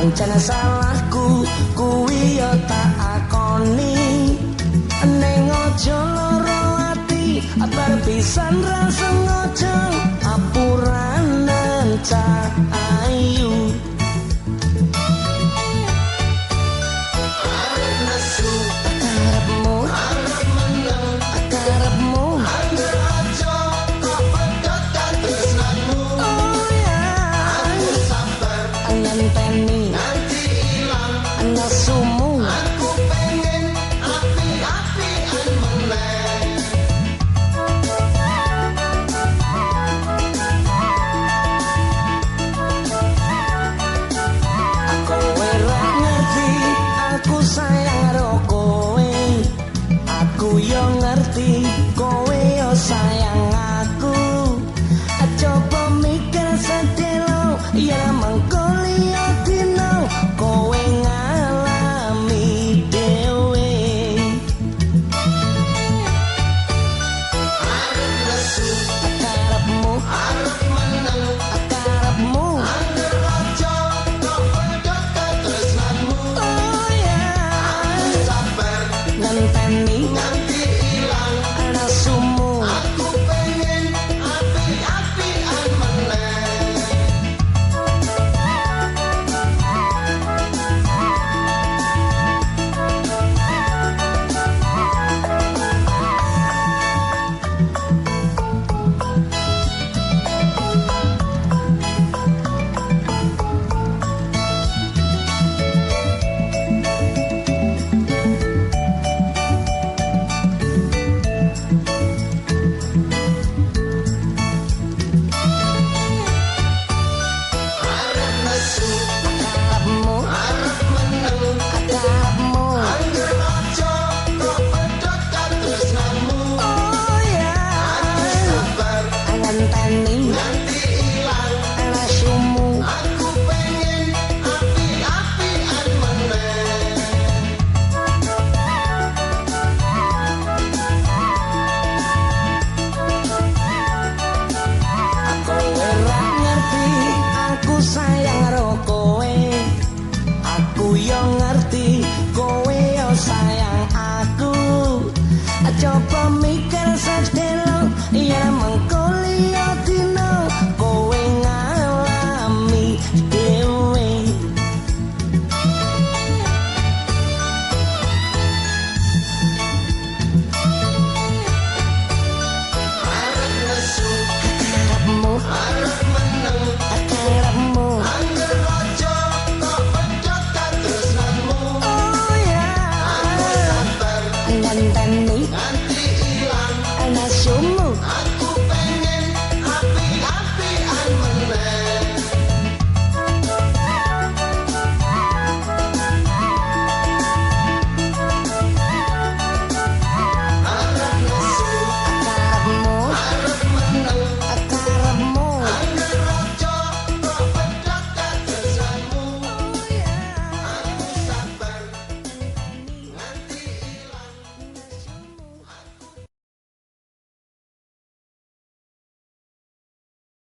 pancen salahku kuwi yo tak akoni. Ning aja lara ati bar pisan rasa Anthony Nanti hilang Anda